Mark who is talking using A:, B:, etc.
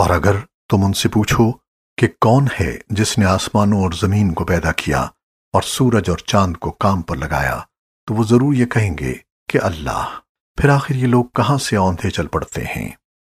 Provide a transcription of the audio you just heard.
A: اور اگر تم ان سے پوچھو کہ کون ہے جس نے آسمانوں اور زمین کو پیدا کیا اور سورج اور چاند کو کام پر لگایا، تو وہ ضرور یہ کہیں گے کہ اللہ، پھر آخر یہ لوگ کہاں سے اوندھے چل پڑتے ہیں؟